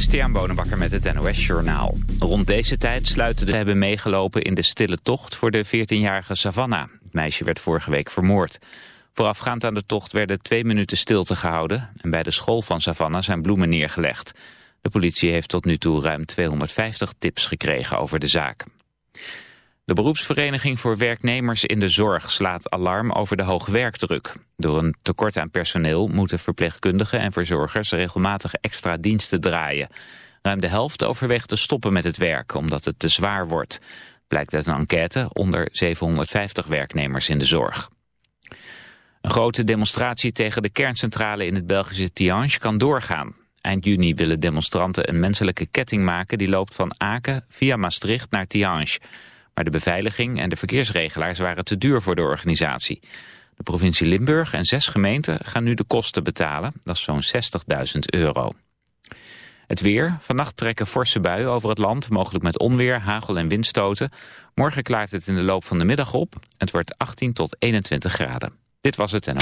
Christian met het NOS Journaal. Rond deze tijd sluiten de hebben meegelopen in de stille tocht voor de 14-jarige Savannah. Het meisje werd vorige week vermoord. Voorafgaand aan de tocht werden twee minuten stilte gehouden... en bij de school van Savannah zijn bloemen neergelegd. De politie heeft tot nu toe ruim 250 tips gekregen over de zaak. De beroepsvereniging voor werknemers in de zorg slaat alarm over de hoge werkdruk. Door een tekort aan personeel moeten verpleegkundigen en verzorgers regelmatig extra diensten draaien. Ruim de helft overweegt te stoppen met het werk omdat het te zwaar wordt. Blijkt uit een enquête onder 750 werknemers in de zorg. Een grote demonstratie tegen de kerncentrale in het Belgische Tihange kan doorgaan. Eind juni willen demonstranten een menselijke ketting maken die loopt van Aken via Maastricht naar Tihange. Maar de beveiliging en de verkeersregelaars waren te duur voor de organisatie. De provincie Limburg en zes gemeenten gaan nu de kosten betalen. Dat is zo'n 60.000 euro. Het weer. Vannacht trekken forse buien over het land, mogelijk met onweer, hagel en windstoten. Morgen klaart het in de loop van de middag op. Het wordt 18 tot 21 graden. Dit was het en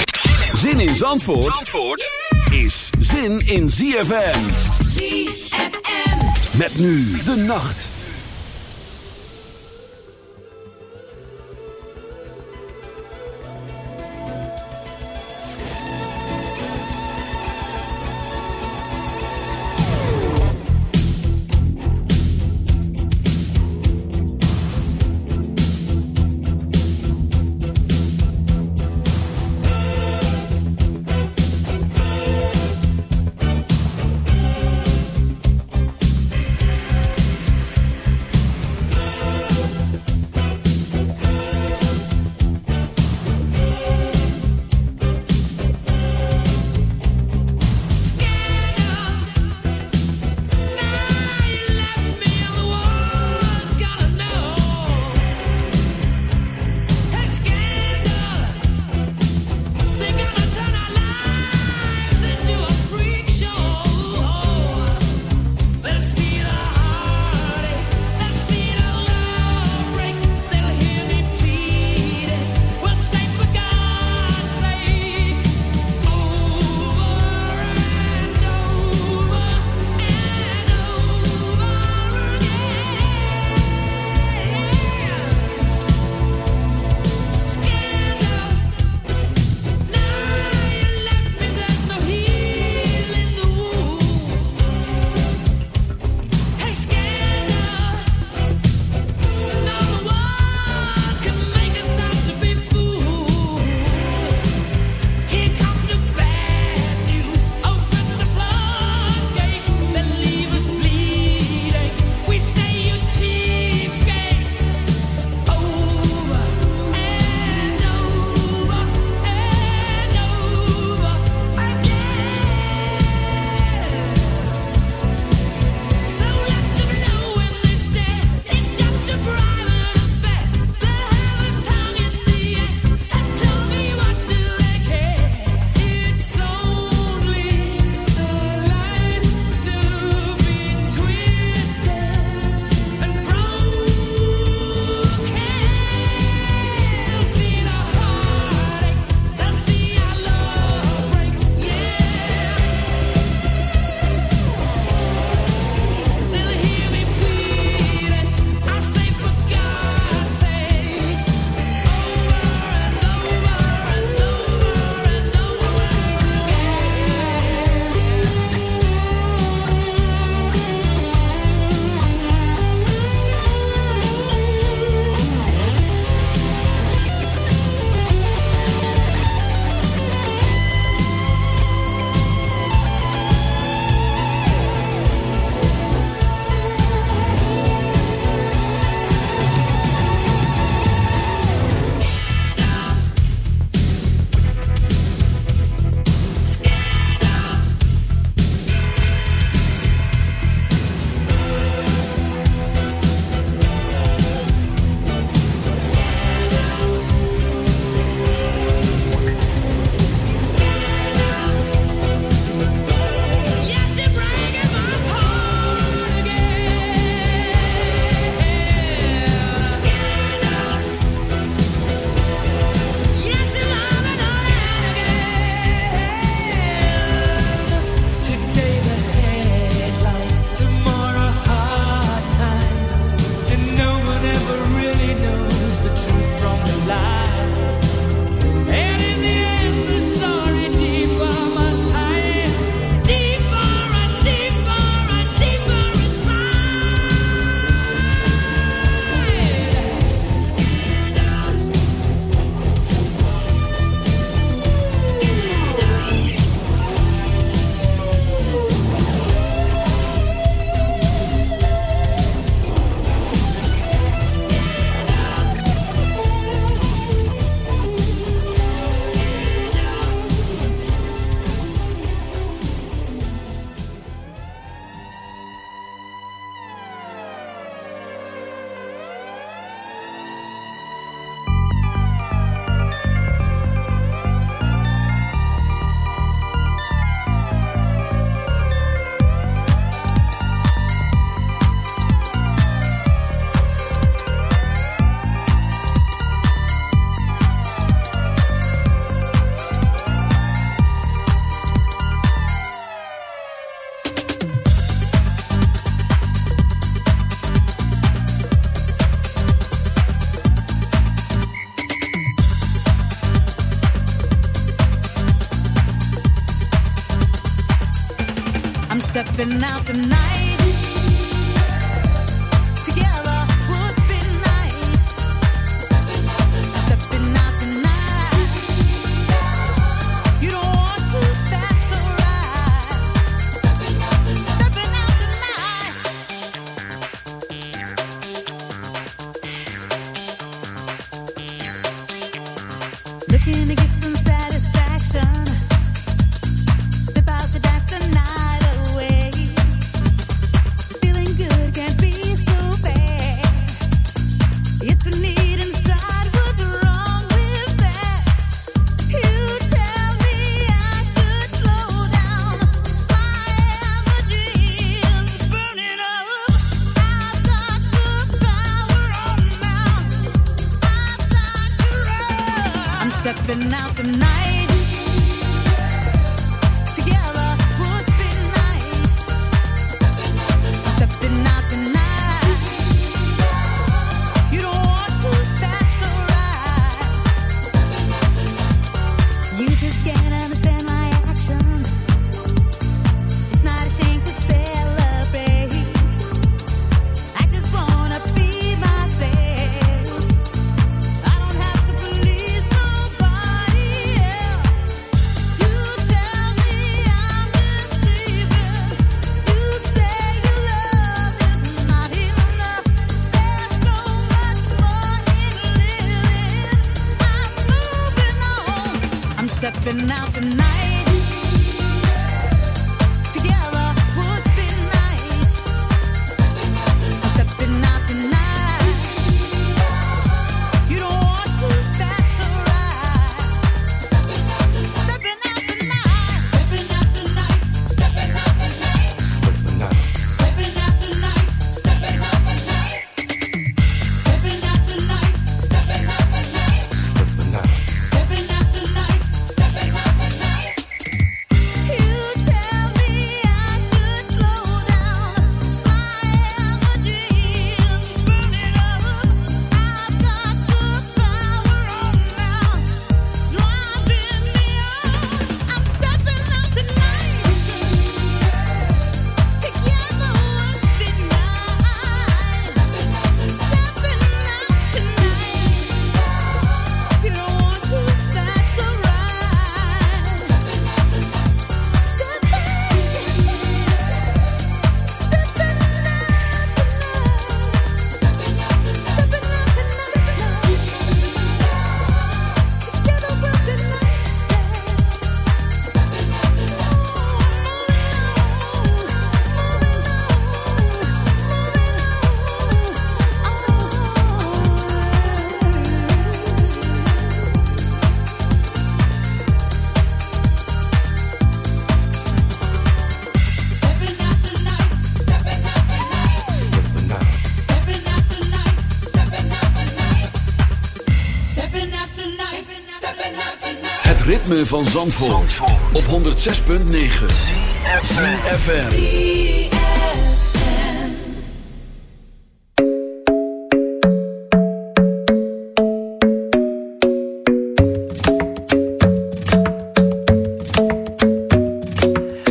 Zin in Zandvoort, Zandvoort is zin in ZFM. ZFM. Met nu de nacht. Van Zandvoort, op 106.9 CFFM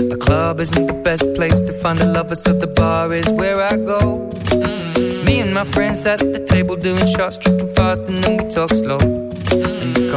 The club isn't the best place to find a lover So the bar is where I go. Mm Me and my friends at the table doing shots Tripping fast and then we talk slow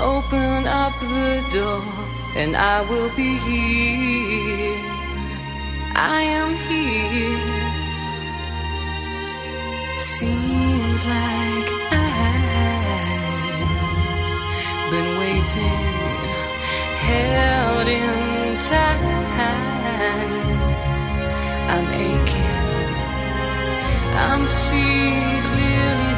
Open up the door, and I will be here. I am here. Seems like I've been waiting, held in time. I'm aching, I'm seeing clearly.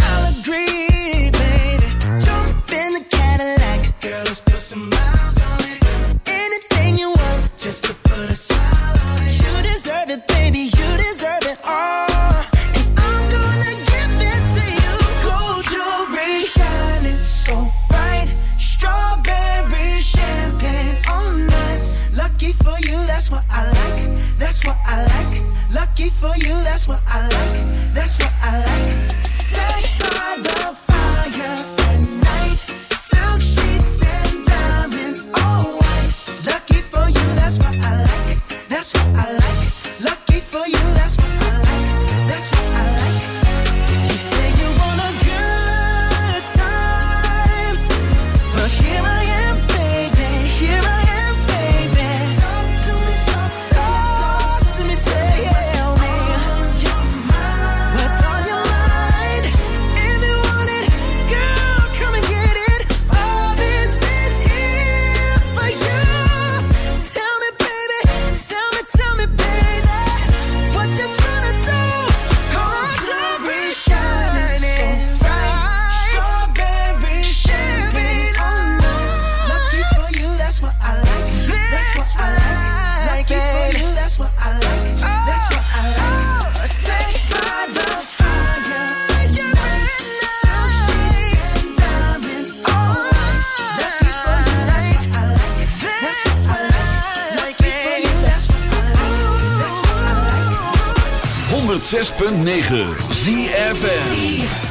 106.9 ZFN